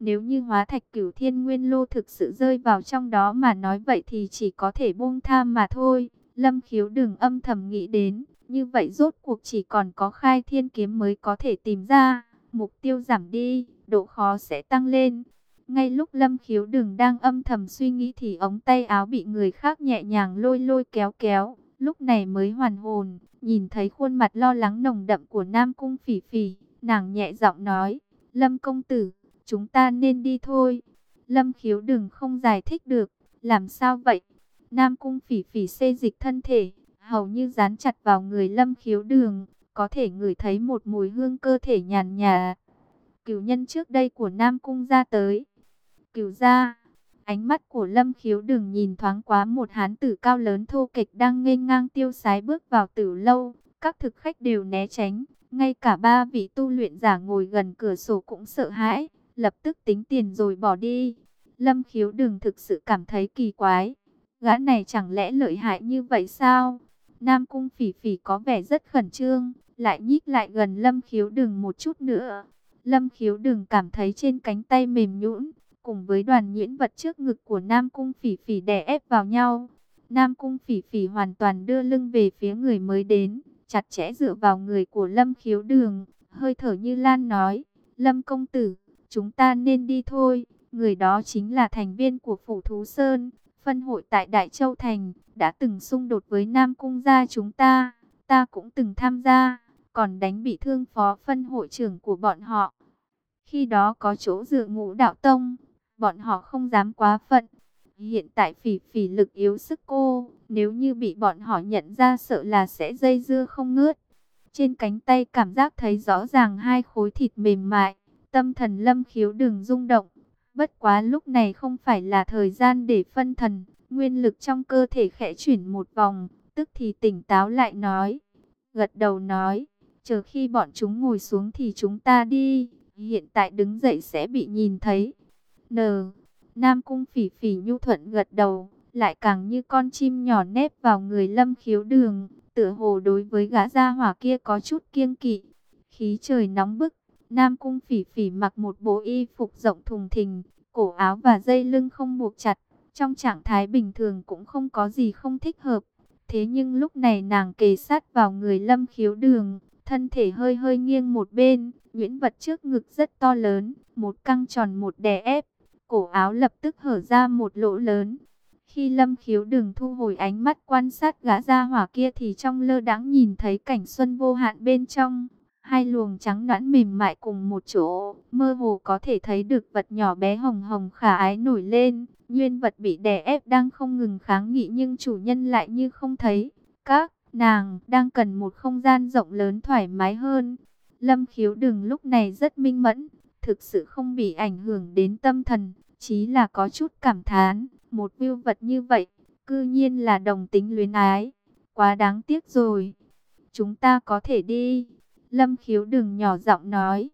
Nếu như hóa thạch cửu thiên nguyên lô thực sự rơi vào trong đó mà nói vậy thì chỉ có thể buông tha mà thôi. Lâm khiếu đừng âm thầm nghĩ đến, như vậy rốt cuộc chỉ còn có khai thiên kiếm mới có thể tìm ra. Mục tiêu giảm đi, độ khó sẽ tăng lên. Ngay lúc lâm khiếu đừng đang âm thầm suy nghĩ thì ống tay áo bị người khác nhẹ nhàng lôi lôi kéo kéo. Lúc này mới hoàn hồn, nhìn thấy khuôn mặt lo lắng nồng đậm của Nam Cung Phỉ Phỉ, nàng nhẹ giọng nói, Lâm công tử, chúng ta nên đi thôi. Lâm khiếu đừng không giải thích được, làm sao vậy? Nam Cung Phỉ Phỉ xê dịch thân thể, hầu như dán chặt vào người Lâm khiếu đường, có thể ngửi thấy một mùi hương cơ thể nhàn nhà. Cửu nhân trước đây của Nam Cung ra tới. Cửu ra, ánh mắt của Lâm khiếu đường nhìn thoáng quá một hán tử cao lớn thô kịch đang nghênh ngang tiêu sái bước vào tử lâu. Các thực khách đều né tránh, ngay cả ba vị tu luyện giả ngồi gần cửa sổ cũng sợ hãi, lập tức tính tiền rồi bỏ đi. Lâm khiếu đừng thực sự cảm thấy kỳ quái. Gã này chẳng lẽ lợi hại như vậy sao? Nam cung phỉ phỉ có vẻ rất khẩn trương, lại nhích lại gần lâm khiếu đừng một chút nữa. Lâm khiếu đừng cảm thấy trên cánh tay mềm nhũn cùng với đoàn nhuyễn vật trước ngực của Nam cung phỉ phỉ đè ép vào nhau. Nam cung phỉ phỉ hoàn toàn đưa lưng về phía người mới đến, chặt chẽ dựa vào người của Lâm khiếu đường, hơi thở như Lan nói, Lâm công tử, chúng ta nên đi thôi. Người đó chính là thành viên của Phủ Thú Sơn, phân hội tại Đại Châu Thành, đã từng xung đột với Nam Cung gia chúng ta, ta cũng từng tham gia, còn đánh bị thương phó phân hội trưởng của bọn họ. Khi đó có chỗ dựa ngũ đạo tông, bọn họ không dám quá phận. Hiện tại phỉ phỉ lực yếu sức cô, nếu như bị bọn họ nhận ra sợ là sẽ dây dưa không ngớt. Trên cánh tay cảm giác thấy rõ ràng hai khối thịt mềm mại, tâm thần lâm khiếu đừng rung động. Bất quá lúc này không phải là thời gian để phân thần, nguyên lực trong cơ thể khẽ chuyển một vòng, tức thì tỉnh táo lại nói. Gật đầu nói, chờ khi bọn chúng ngồi xuống thì chúng ta đi, hiện tại đứng dậy sẽ bị nhìn thấy. N. Nam cung phỉ phỉ nhu thuận gật đầu, lại càng như con chim nhỏ nép vào người lâm khiếu đường, tựa hồ đối với gã gia hỏa kia có chút kiêng kỵ. Khí trời nóng bức, Nam cung phỉ phỉ mặc một bộ y phục rộng thùng thình, cổ áo và dây lưng không buộc chặt, trong trạng thái bình thường cũng không có gì không thích hợp. Thế nhưng lúc này nàng kề sát vào người lâm khiếu đường, thân thể hơi hơi nghiêng một bên, nhuyễn vật trước ngực rất to lớn, một căng tròn một đè ép, cổ áo lập tức hở ra một lỗ lớn. Khi lâm khiếu đường thu hồi ánh mắt quan sát gã gia hỏa kia thì trong lơ đãng nhìn thấy cảnh xuân vô hạn bên trong. Hai luồng trắng nõn mềm mại cùng một chỗ, mơ hồ có thể thấy được vật nhỏ bé hồng hồng khả ái nổi lên. Nguyên vật bị đè ép đang không ngừng kháng nghị nhưng chủ nhân lại như không thấy. Các nàng đang cần một không gian rộng lớn thoải mái hơn. Lâm khiếu đừng lúc này rất minh mẫn, thực sự không bị ảnh hưởng đến tâm thần, chí là có chút cảm thán. Một viêu vật như vậy, cư nhiên là đồng tính luyến ái. Quá đáng tiếc rồi. Chúng ta có thể đi. Lâm khiếu đừng nhỏ giọng nói.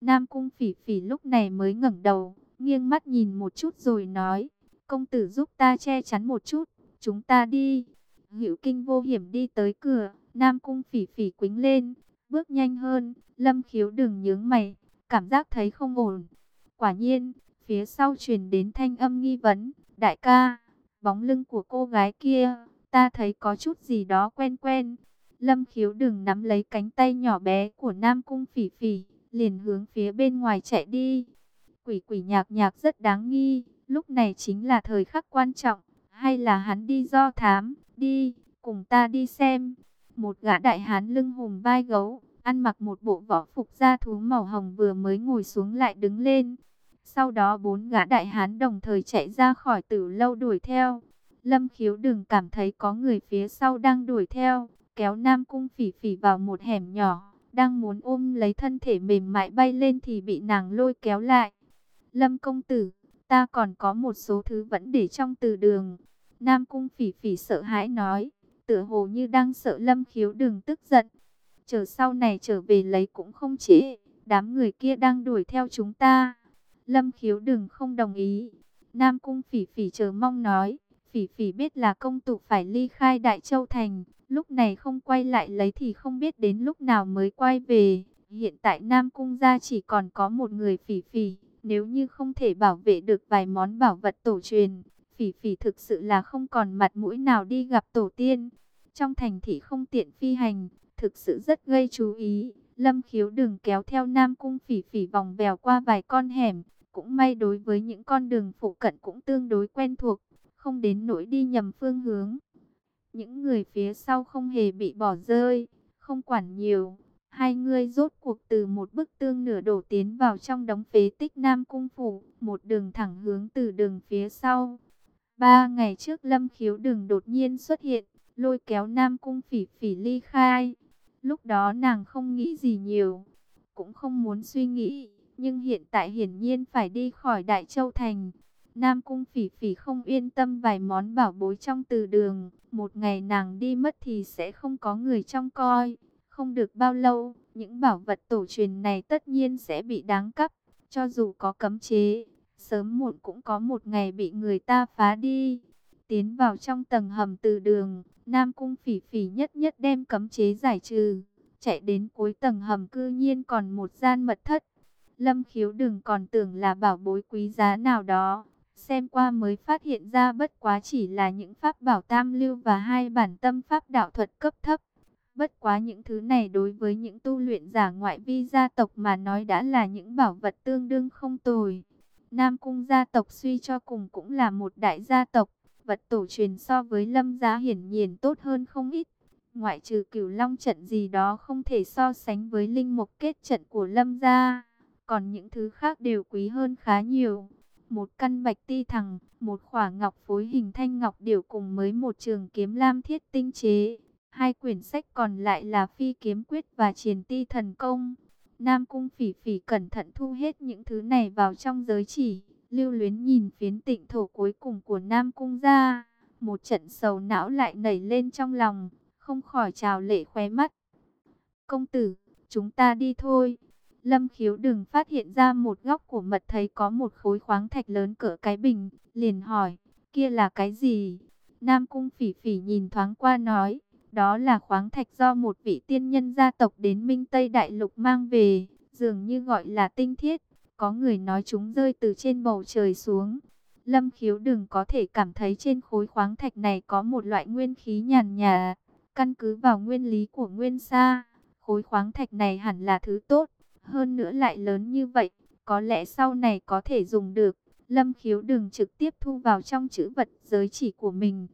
Nam cung phỉ phỉ lúc này mới ngẩng đầu, nghiêng mắt nhìn một chút rồi nói. Công tử giúp ta che chắn một chút, chúng ta đi. Hữu kinh vô hiểm đi tới cửa, Nam cung phỉ phỉ quính lên, bước nhanh hơn. Lâm khiếu đừng nhướng mày, cảm giác thấy không ổn. Quả nhiên, phía sau truyền đến thanh âm nghi vấn. Đại ca, bóng lưng của cô gái kia, ta thấy có chút gì đó quen quen. Lâm khiếu đừng nắm lấy cánh tay nhỏ bé của Nam Cung Phỉ Phỉ, liền hướng phía bên ngoài chạy đi. Quỷ quỷ nhạc nhạc rất đáng nghi, lúc này chính là thời khắc quan trọng, hay là hắn đi do thám, đi, cùng ta đi xem. Một gã đại hán lưng hùm vai gấu, ăn mặc một bộ võ phục da thú màu hồng vừa mới ngồi xuống lại đứng lên. Sau đó bốn gã đại hán đồng thời chạy ra khỏi tử lâu đuổi theo. Lâm khiếu đừng cảm thấy có người phía sau đang đuổi theo kéo Nam Cung Phỉ Phỉ vào một hẻm nhỏ, đang muốn ôm lấy thân thể mềm mại bay lên thì bị nàng lôi kéo lại. Lâm công tử, ta còn có một số thứ vẫn để trong từ đường. Nam Cung Phỉ Phỉ sợ hãi nói, tựa hồ như đang sợ Lâm Khiếu đừng tức giận. Chờ sau này trở về lấy cũng không trễ. đám người kia đang đuổi theo chúng ta. Lâm Khiếu đừng không đồng ý. Nam Cung Phỉ Phỉ chờ mong nói, Phỉ Phỉ biết là công tử phải ly khai Đại Châu Thành, Lúc này không quay lại lấy thì không biết đến lúc nào mới quay về. Hiện tại Nam Cung gia chỉ còn có một người phỉ phỉ. Nếu như không thể bảo vệ được vài món bảo vật tổ truyền, Phỉ Phỉ thực sự là không còn mặt mũi nào đi gặp tổ tiên. Trong thành thị không tiện phi hành, thực sự rất gây chú ý. Lâm khiếu đường kéo theo Nam Cung Phỉ Phỉ vòng vèo qua vài con hẻm. Cũng may đối với những con đường phụ cận cũng tương đối quen thuộc, không đến nỗi đi nhầm phương hướng. Những người phía sau không hề bị bỏ rơi, không quản nhiều. Hai người rốt cuộc từ một bức tương nửa đổ tiến vào trong đống phế tích Nam Cung Phủ, một đường thẳng hướng từ đường phía sau. Ba ngày trước Lâm Khiếu Đường đột nhiên xuất hiện, lôi kéo Nam Cung Phỉ Phỉ ly khai. Lúc đó nàng không nghĩ gì nhiều, cũng không muốn suy nghĩ, nhưng hiện tại hiển nhiên phải đi khỏi Đại Châu Thành. Nam Cung Phỉ Phỉ không yên tâm vài món bảo bối trong từ đường, một ngày nàng đi mất thì sẽ không có người trong coi. Không được bao lâu, những bảo vật tổ truyền này tất nhiên sẽ bị đáng cắp, cho dù có cấm chế, sớm muộn cũng có một ngày bị người ta phá đi. Tiến vào trong tầng hầm từ đường, Nam Cung Phỉ Phỉ nhất nhất đem cấm chế giải trừ, chạy đến cuối tầng hầm cư nhiên còn một gian mật thất. Lâm khiếu đừng còn tưởng là bảo bối quý giá nào đó, xem qua mới phát hiện ra bất quá chỉ là những pháp bảo tam lưu và hai bản tâm pháp đạo thuật cấp thấp. Bất quá những thứ này đối với những tu luyện giả ngoại vi gia tộc mà nói đã là những bảo vật tương đương không tồi. Nam cung gia tộc suy cho cùng cũng là một đại gia tộc, vật tổ truyền so với lâm gia hiển nhiên tốt hơn không ít. Ngoại trừ cửu long trận gì đó không thể so sánh với linh mục kết trận của lâm gia, còn những thứ khác đều quý hơn khá nhiều. Một căn bạch ti thẳng, một khỏa ngọc phối hình thanh ngọc điểu cùng mới một trường kiếm lam thiết tinh chế Hai quyển sách còn lại là Phi Kiếm Quyết và Triền Ti Thần Công. Nam Cung Phỉ Phỉ cẩn thận thu hết những thứ này vào trong giới chỉ, lưu luyến nhìn phiến tịnh thổ cuối cùng của Nam Cung ra. Một trận sầu não lại nảy lên trong lòng, không khỏi trào lệ khóe mắt. Công tử, chúng ta đi thôi. Lâm khiếu đừng phát hiện ra một góc của mật thấy có một khối khoáng thạch lớn cỡ cái bình, liền hỏi, kia là cái gì? Nam Cung Phỉ Phỉ nhìn thoáng qua nói, đó là khoáng thạch do một vị tiên nhân gia tộc đến Minh Tây Đại Lục mang về, dường như gọi là tinh thiết. Có người nói chúng rơi từ trên bầu trời xuống. Lâm khiếu đừng có thể cảm thấy trên khối khoáng thạch này có một loại nguyên khí nhàn nhà. Căn cứ vào nguyên lý của nguyên sa, khối khoáng thạch này hẳn là thứ tốt. Hơn nữa lại lớn như vậy, có lẽ sau này có thể dùng được. Lâm khiếu đừng trực tiếp thu vào trong chữ vật giới chỉ của mình.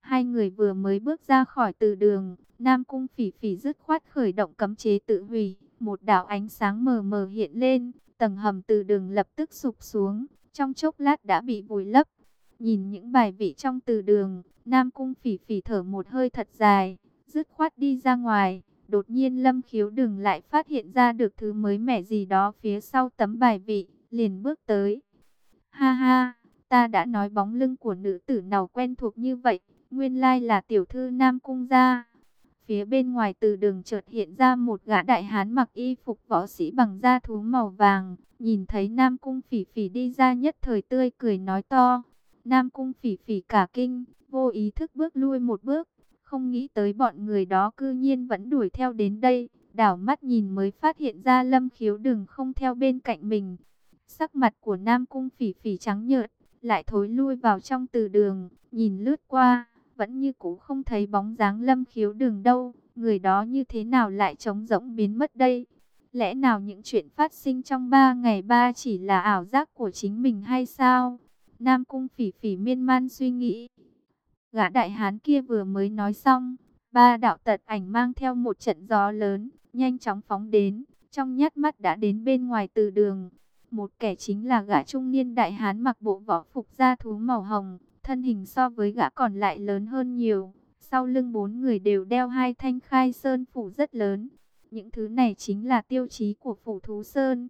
Hai người vừa mới bước ra khỏi từ đường, Nam Cung phỉ phỉ dứt khoát khởi động cấm chế tự hủy. Một đạo ánh sáng mờ mờ hiện lên, tầng hầm từ đường lập tức sụp xuống, trong chốc lát đã bị vùi lấp. Nhìn những bài vị trong từ đường, Nam Cung phỉ phỉ thở một hơi thật dài, dứt khoát đi ra ngoài. Đột nhiên Lâm Khiếu đừng lại phát hiện ra được thứ mới mẻ gì đó phía sau tấm bài vị, liền bước tới. Ha ha, ta đã nói bóng lưng của nữ tử nào quen thuộc như vậy, Nguyên lai là tiểu thư Nam Cung gia. Phía bên ngoài từ đường chợt hiện ra một gã đại hán mặc y phục võ sĩ bằng da thú màu vàng. Nhìn thấy Nam Cung phỉ phỉ đi ra nhất thời tươi cười nói to. Nam Cung phỉ phỉ cả kinh, vô ý thức bước lui một bước. Không nghĩ tới bọn người đó cư nhiên vẫn đuổi theo đến đây. Đảo mắt nhìn mới phát hiện ra lâm khiếu đừng không theo bên cạnh mình. Sắc mặt của Nam Cung phỉ phỉ trắng nhợt, lại thối lui vào trong từ đường, nhìn lướt qua vẫn như cũ không thấy bóng dáng lâm khiếu đường đâu. Người đó như thế nào lại trống rỗng biến mất đây? Lẽ nào những chuyện phát sinh trong ba ngày ba chỉ là ảo giác của chính mình hay sao? Nam cung phỉ phỉ miên man suy nghĩ. Gã đại hán kia vừa mới nói xong, ba đạo tật ảnh mang theo một trận gió lớn, nhanh chóng phóng đến, trong nhát mắt đã đến bên ngoài từ đường. Một kẻ chính là gã trung niên đại hán mặc bộ võ phục da thú màu hồng, thân hình so với gã còn lại lớn hơn nhiều. Sau lưng bốn người đều đeo hai thanh khai sơn phủ rất lớn. Những thứ này chính là tiêu chí của phủ thú sơn.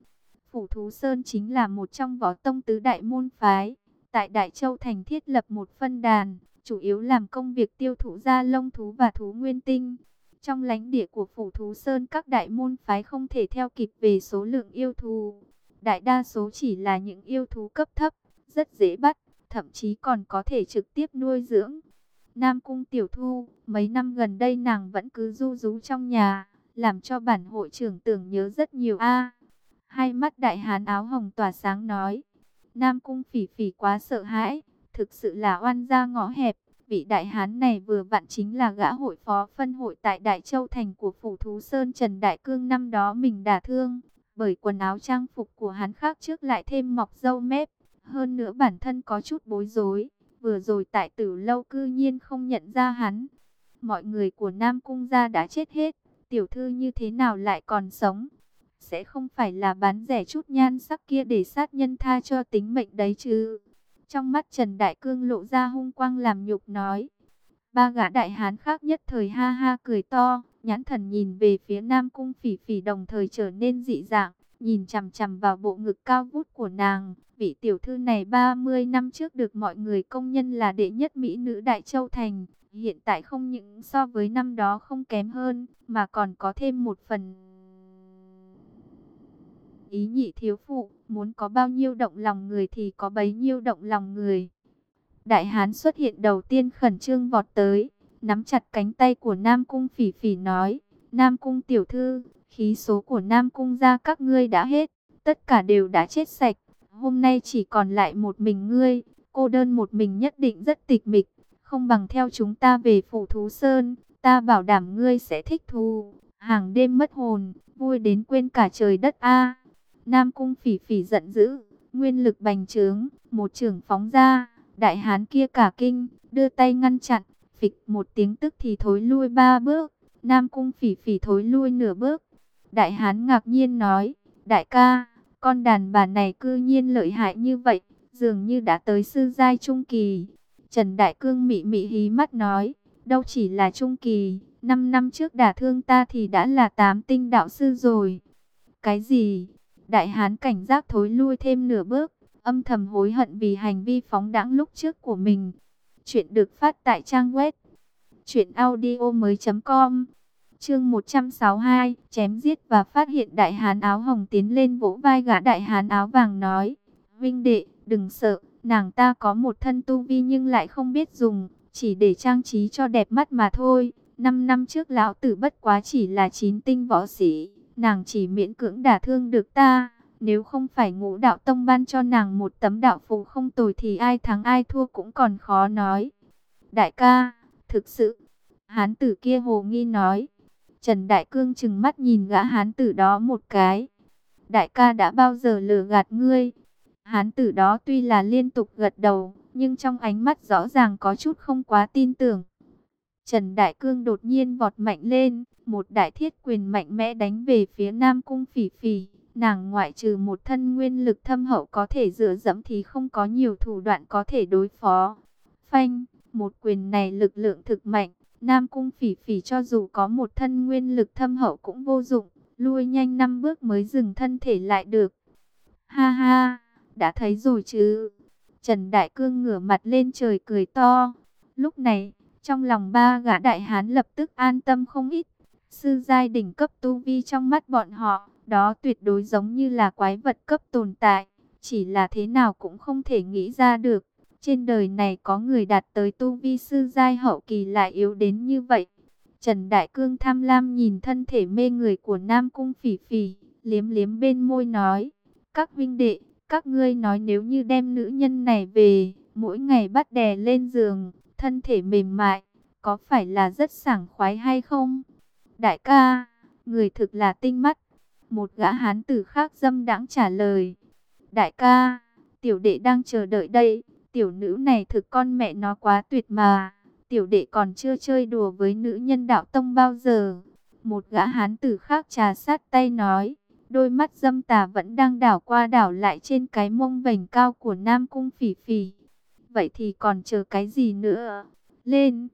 Phủ thú sơn chính là một trong võ tông tứ đại môn phái. Tại Đại Châu Thành thiết lập một phân đàn, chủ yếu làm công việc tiêu thụ da lông thú và thú nguyên tinh. Trong lãnh địa của phủ thú sơn các đại môn phái không thể theo kịp về số lượng yêu thú. Đại đa số chỉ là những yêu thú cấp thấp, rất dễ bắt thậm chí còn có thể trực tiếp nuôi dưỡng. Nam Cung Tiểu Thu, mấy năm gần đây nàng vẫn cứ du rú trong nhà, làm cho bản hội trưởng tưởng nhớ rất nhiều a. Hai mắt đại hán áo hồng tỏa sáng nói. Nam cung phỉ phỉ quá sợ hãi. Thực sự là oan gia ngõ hẹp. Vị đại hán này vừa vặn chính là gã hội phó phân hội tại Đại Châu Thành của Phủ Thú Sơn Trần Đại Cương năm đó mình đả thương. Bởi quần áo trang phục của hắn khác trước lại thêm mọc dâu mép. Hơn nữa bản thân có chút bối rối. Vừa rồi tại tử lâu cư nhiên không nhận ra hắn. Mọi người của Nam Cung gia đã chết hết. Tiểu thư như thế nào lại còn sống? Sẽ không phải là bán rẻ chút nhan sắc kia để sát nhân tha cho tính mệnh đấy chứ? Trong mắt Trần Đại Cương lộ ra hung quang làm nhục nói. Ba gã đại hán khác nhất thời ha ha cười to, nhãn thần nhìn về phía Nam Cung phỉ phỉ đồng thời trở nên dị dạng, nhìn chằm chằm vào bộ ngực cao vút của nàng. Vị tiểu thư này 30 năm trước được mọi người công nhân là đệ nhất mỹ nữ Đại Châu Thành, hiện tại không những so với năm đó không kém hơn, mà còn có thêm một phần ý nhị thiếu phụ, muốn có bao nhiêu động lòng người thì có bấy nhiêu động lòng người. Đại hán xuất hiện đầu tiên khẩn trương vọt tới, nắm chặt cánh tay của Nam Cung phỉ phỉ nói, Nam Cung tiểu thư, khí số của Nam Cung ra các ngươi đã hết, tất cả đều đã chết sạch, hôm nay chỉ còn lại một mình ngươi, cô đơn một mình nhất định rất tịch mịch, không bằng theo chúng ta về phủ thú sơn, ta bảo đảm ngươi sẽ thích thú, hàng đêm mất hồn, vui đến quên cả trời đất a. Nam cung phỉ phỉ giận dữ, nguyên lực bành trướng, một trường phóng ra, đại hán kia cả kinh, đưa tay ngăn chặn, phịch một tiếng tức thì thối lui ba bước, Nam cung phỉ phỉ thối lui nửa bước. Đại hán ngạc nhiên nói, đại ca, con đàn bà này cư nhiên lợi hại như vậy, dường như đã tới sư giai trung kỳ. Trần Đại Cương mị mị hí mắt nói, đâu chỉ là trung kỳ, 5 năm trước đả thương ta thì đã là tám tinh đạo sư rồi. Cái gì? Đại hán cảnh giác thối lui thêm nửa bước, âm thầm hối hận vì hành vi phóng đãng lúc trước của mình. Chuyện được phát tại trang web truyệnaudiomoi.com. Chương 162, chém giết và phát hiện đại hán áo hồng tiến lên vỗ vai gã đại hán áo vàng nói: "Vinh đệ, đừng sợ, nàng ta có một thân tu vi nhưng lại không biết dùng, chỉ để trang trí cho đẹp mắt mà thôi." Năm năm trước lão tử bất quá chỉ là chín tinh võ sĩ, nàng chỉ miễn cưỡng đả thương được ta. Nếu không phải ngũ đạo tông ban cho nàng một tấm đạo phù không tồi thì ai thắng ai thua cũng còn khó nói. Đại ca, thực sự, hán tử kia hồ nghi nói. Trần Đại Cương chừng mắt nhìn gã hán tử đó một cái. Đại ca đã bao giờ lừa gạt ngươi? Hán tử đó tuy là liên tục gật đầu, nhưng trong ánh mắt rõ ràng có chút không quá tin tưởng. Trần Đại Cương đột nhiên vọt mạnh lên, một đại thiết quyền mạnh mẽ đánh về phía Nam Cung Phỉ Phỉ. Nàng ngoại trừ một thân nguyên lực thâm hậu có thể dựa dẫm thì không có nhiều thủ đoạn có thể đối phó. Phanh, một quyền này lực lượng thực mạnh, Nam Cung Phỉ Phỉ cho dù có một thân nguyên lực thâm hậu cũng vô dụng, lui nhanh năm bước mới dừng thân thể lại được. Ha ha, đã thấy rồi chứ. Trần Đại Cương ngửa mặt lên trời cười to. Lúc này, trong lòng ba gã đại hán lập tức an tâm không ít. Sư giai đỉnh cấp tu vi trong mắt bọn họ, đó tuyệt đối giống như là quái vật cấp tồn tại. Chỉ là thế nào cũng không thể nghĩ ra được. Trên đời này có người đạt tới tu vi sư giai hậu kỳ lại yếu đến như vậy. Trần Đại Cương tham lam nhìn thân thể mê người của Nam Cung Phỉ Phỉ, liếm liếm bên môi nói. Các vinh đệ, các ngươi nói nếu như đem nữ nhân này về, mỗi ngày bắt đè lên giường, thân thể mềm mại, có phải là rất sảng khoái hay không? Đại ca, người thực là tinh mắt. Một gã hán tử khác dâm đãng trả lời. Đại ca, tiểu đệ đang chờ đợi đây. Tiểu nữ này thực con mẹ nó quá tuyệt mà. Tiểu đệ còn chưa chơi đùa với nữ nhân đạo tông bao giờ. Một gã hán tử khác trà sát tay nói. Đôi mắt dâm tà vẫn đang đảo qua đảo lại trên cái mông vành cao của Nam Cung Phỉ Phỉ. Vậy thì còn chờ cái gì nữa? Lên!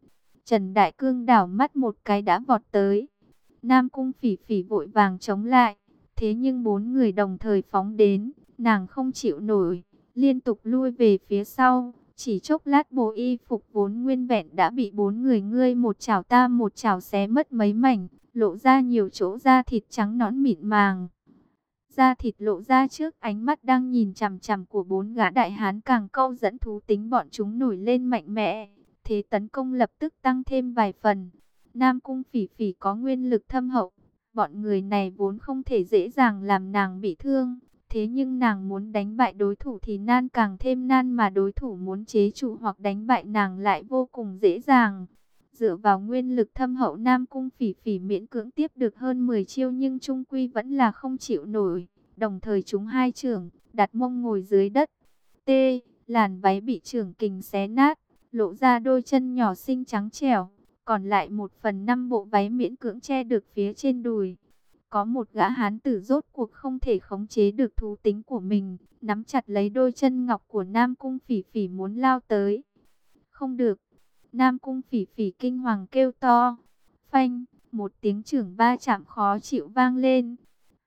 Trần Đại Cương đảo mắt một cái đã vọt tới. Nam Cung Phỉ Phỉ vội vàng chống lại. Thế nhưng bốn người đồng thời phóng đến, nàng không chịu nổi, liên tục lui về phía sau. Chỉ chốc lát bộ y phục vốn nguyên vẹn đã bị bốn người ngươi một chảo ta một chảo xé mất mấy mảnh, lộ ra nhiều chỗ da thịt trắng nõn mịn màng. Da thịt lộ ra trước ánh mắt đang nhìn chằm chằm của bốn gã đại hán càng câu dẫn thú tính bọn chúng nổi lên mạnh mẽ. Thế tấn công lập tức tăng thêm vài phần. Nam cung phỉ phỉ có nguyên lực thâm hậu, Bọn người này vốn không thể dễ dàng làm nàng bị thương. Thế nhưng nàng muốn đánh bại đối thủ thì nan càng thêm nan mà đối thủ muốn chế trụ hoặc đánh bại nàng lại vô cùng dễ dàng. Dựa vào nguyên lực thâm hậu Nam Cung phỉ phỉ miễn cưỡng tiếp được hơn 10 chiêu nhưng trung quy vẫn là không chịu nổi. Đồng thời chúng hai trưởng, đặt mông ngồi dưới đất. T, làn váy bị trưởng kình xé nát, lộ ra đôi chân nhỏ xinh trắng trẻo. Còn lại một phần năm bộ váy miễn cưỡng che được phía trên đùi. Có một gã hán tử rốt cuộc không thể khống chế được thú tính của mình, nắm chặt lấy đôi chân ngọc của Nam Cung Phỉ Phỉ muốn lao tới. Không được. Nam Cung Phỉ Phỉ kinh hoàng kêu to. Phanh, một tiếng trưởng ba chạm khó chịu vang lên.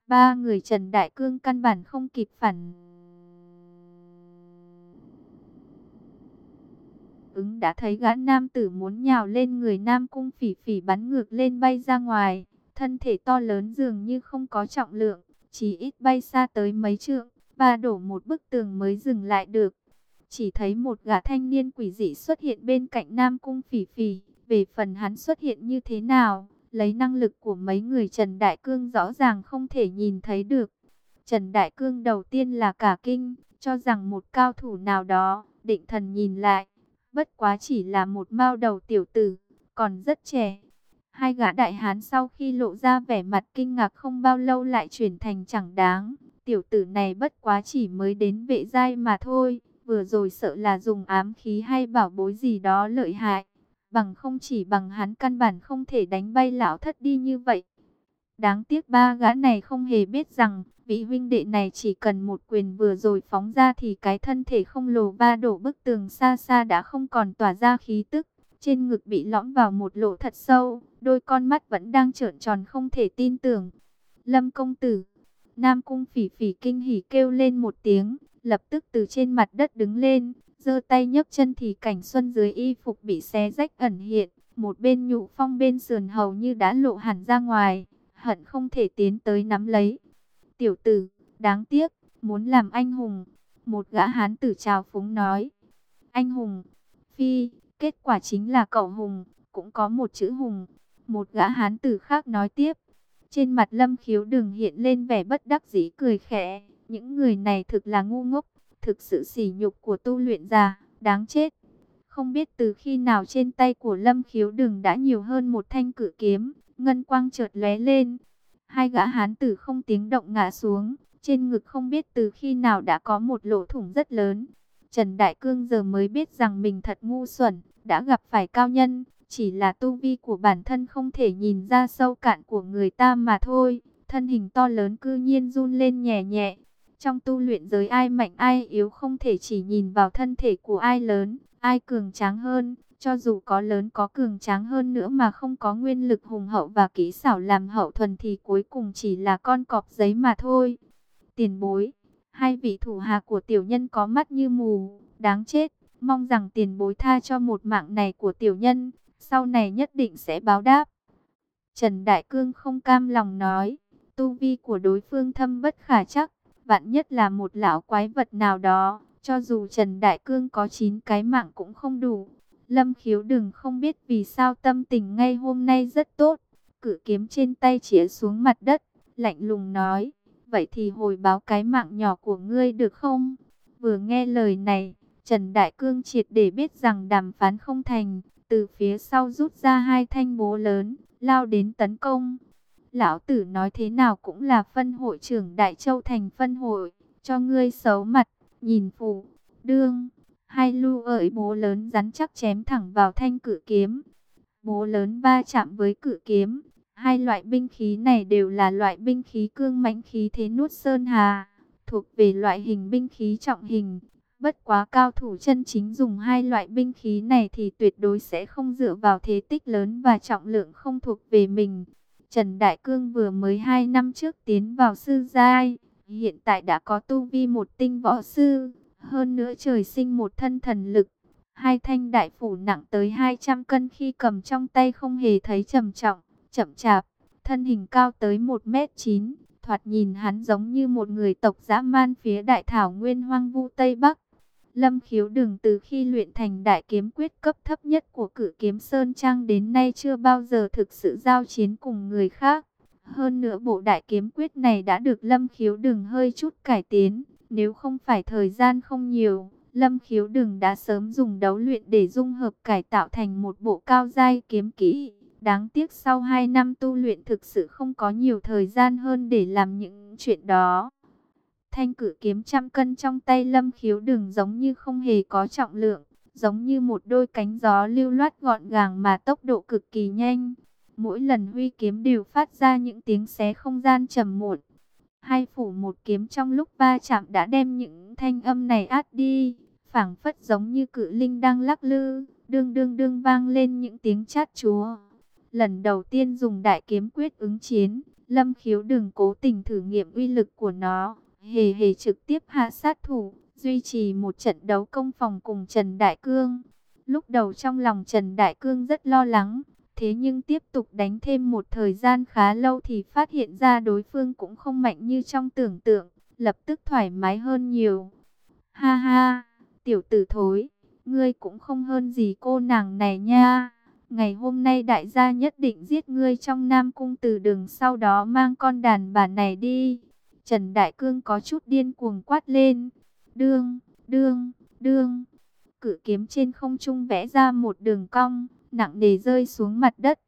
Ba người Trần Đại Cương căn bản không kịp phản. Ứng đã thấy gã nam tử muốn nhào lên người Nam Cung Phỉ Phỉ bắn ngược lên bay ra ngoài thân thể to lớn dường như không có trọng lượng, chỉ ít bay xa tới mấy trượng, ba đổ một bức tường mới dừng lại được. Chỉ thấy một gã thanh niên quỷ dị xuất hiện bên cạnh Nam Cung Phỉ Phỉ, về phần hắn xuất hiện như thế nào, lấy năng lực của mấy người Trần Đại Cương rõ ràng không thể nhìn thấy được. Trần Đại Cương đầu tiên là cả kinh, cho rằng một cao thủ nào đó, định thần nhìn lại, bất quá chỉ là một mao đầu tiểu tử, còn rất trẻ, Hai gã đại hán sau khi lộ ra vẻ mặt kinh ngạc không bao lâu lại chuyển thành chẳng đáng. Tiểu tử này bất quá chỉ mới đến vệ giai mà thôi, vừa rồi sợ là dùng ám khí hay bảo bối gì đó lợi hại. Bằng không chỉ bằng hắn căn bản không thể đánh bay lão thất đi như vậy. Đáng tiếc ba gã này không hề biết rằng, vị huynh đệ này chỉ cần một quyền vừa rồi phóng ra thì cái thân thể không lồ ba đổ bức tường xa xa đã không còn tỏa ra khí tức trên ngực bị lõm vào một lỗ thật sâu, đôi con mắt vẫn đang trợn tròn không thể tin tưởng. Lâm công tử, Nam cung phỉ phỉ kinh hỉ kêu lên một tiếng, lập tức từ trên mặt đất đứng lên, giơ tay nhấc chân thì cảnh xuân dưới y phục bị xé rách ẩn hiện, một bên nhụ phong bên sườn hầu như đã lộ hẳn ra ngoài, hận không thể tiến tới nắm lấy. Tiểu tử, đáng tiếc, muốn làm anh hùng, một gã hán tử trào phúng nói. Anh hùng, phi, Kết quả chính là cậu Hùng, cũng có một chữ Hùng. Một gã hán tử khác nói tiếp. Trên mặt lâm khiếu đừng hiện lên vẻ bất đắc dĩ cười khẽ. Những người này thực là ngu ngốc, thực sự sỉ nhục của tu luyện già, đáng chết. Không biết từ khi nào trên tay của lâm khiếu đừng đã nhiều hơn một thanh cử kiếm, ngân quang chợt lóe lên. Hai gã hán tử không tiếng động ngã xuống, trên ngực không biết từ khi nào đã có một lỗ thủng rất lớn. Trần Đại Cương giờ mới biết rằng mình thật ngu xuẩn, đã gặp phải cao nhân, chỉ là tu vi của bản thân không thể nhìn ra sâu cạn của người ta mà thôi. Thân hình to lớn cư nhiên run lên nhẹ nhẹ. Trong tu luyện giới ai mạnh ai yếu không thể chỉ nhìn vào thân thể của ai lớn, ai cường tráng hơn. Cho dù có lớn có cường tráng hơn nữa mà không có nguyên lực hùng hậu và kỹ xảo làm hậu thuần thì cuối cùng chỉ là con cọp giấy mà thôi. Tiền bối, hai vị thủ hạ của tiểu nhân có mắt như mù, đáng chết mong rằng tiền bối tha cho một mạng này của tiểu nhân, sau này nhất định sẽ báo đáp. Trần Đại Cương không cam lòng nói, tu vi của đối phương thâm bất khả chắc, vạn nhất là một lão quái vật nào đó, cho dù Trần Đại Cương có 9 cái mạng cũng không đủ. Lâm khiếu đừng không biết vì sao tâm tình ngay hôm nay rất tốt, cử kiếm trên tay chĩa xuống mặt đất, lạnh lùng nói, vậy thì hồi báo cái mạng nhỏ của ngươi được không? Vừa nghe lời này, Trần Đại Cương triệt để biết rằng đàm phán không thành, từ phía sau rút ra hai thanh bố lớn, lao đến tấn công. Lão tử nói thế nào cũng là phân hội trưởng Đại Châu thành phân hội, cho ngươi xấu mặt, nhìn phụ, đương. Hai lưu ởi bố lớn rắn chắc chém thẳng vào thanh cử kiếm. Bố lớn va chạm với cử kiếm. Hai loại binh khí này đều là loại binh khí cương mãnh khí thế nuốt sơn hà, thuộc về loại hình binh khí trọng hình, Bất quá cao thủ chân chính dùng hai loại binh khí này thì tuyệt đối sẽ không dựa vào thế tích lớn và trọng lượng không thuộc về mình. Trần Đại Cương vừa mới hai năm trước tiến vào sư giai, hiện tại đã có tu vi một tinh võ sư, hơn nữa trời sinh một thân thần lực. Hai thanh đại phủ nặng tới 200 cân khi cầm trong tay không hề thấy trầm trọng, chậm chạp, thân hình cao tới 1m9, thoạt nhìn hắn giống như một người tộc dã man phía đại thảo nguyên hoang vu Tây Bắc. Lâm khiếu đừng từ khi luyện thành đại kiếm quyết cấp thấp nhất của cử kiếm Sơn Trang đến nay chưa bao giờ thực sự giao chiến cùng người khác. Hơn nữa bộ đại kiếm quyết này đã được Lâm Khiếu Đừng hơi chút cải tiến, nếu không phải thời gian không nhiều, Lâm Khiếu Đừng đã sớm dùng đấu luyện để dung hợp cải tạo thành một bộ cao giai kiếm kỹ. Đáng tiếc sau 2 năm tu luyện thực sự không có nhiều thời gian hơn để làm những chuyện đó. Thanh cử kiếm trăm cân trong tay Lâm Khiếu Đừng giống như không hề có trọng lượng, giống như một đôi cánh gió lưu loát gọn gàng mà tốc độ cực kỳ nhanh. Mỗi lần huy kiếm đều phát ra những tiếng xé không gian trầm muộn. Hai phủ một kiếm trong lúc ba chạm đã đem những thanh âm này át đi, phảng phất giống như cự linh đang lắc lư, đương đương đương vang lên những tiếng chát chúa. Lần đầu tiên dùng đại kiếm quyết ứng chiến, Lâm Khiếu đừng cố tình thử nghiệm uy lực của nó, hề hề trực tiếp hạ sát thủ, duy trì một trận đấu công phòng cùng Trần Đại Cương. Lúc đầu trong lòng Trần Đại Cương rất lo lắng, thế nhưng tiếp tục đánh thêm một thời gian khá lâu thì phát hiện ra đối phương cũng không mạnh như trong tưởng tượng, lập tức thoải mái hơn nhiều. Ha ha, tiểu tử thối, ngươi cũng không hơn gì cô nàng này nha. Ngày hôm nay đại gia nhất định giết ngươi trong Nam Cung từ đường sau đó mang con đàn bà này đi. Trần Đại Cương có chút điên cuồng quát lên. Đương, đương, đương. Cự kiếm trên không trung vẽ ra một đường cong, nặng nề rơi xuống mặt đất.